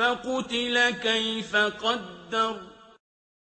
فَقُتِلَ كَيْفَ قَدَّرَ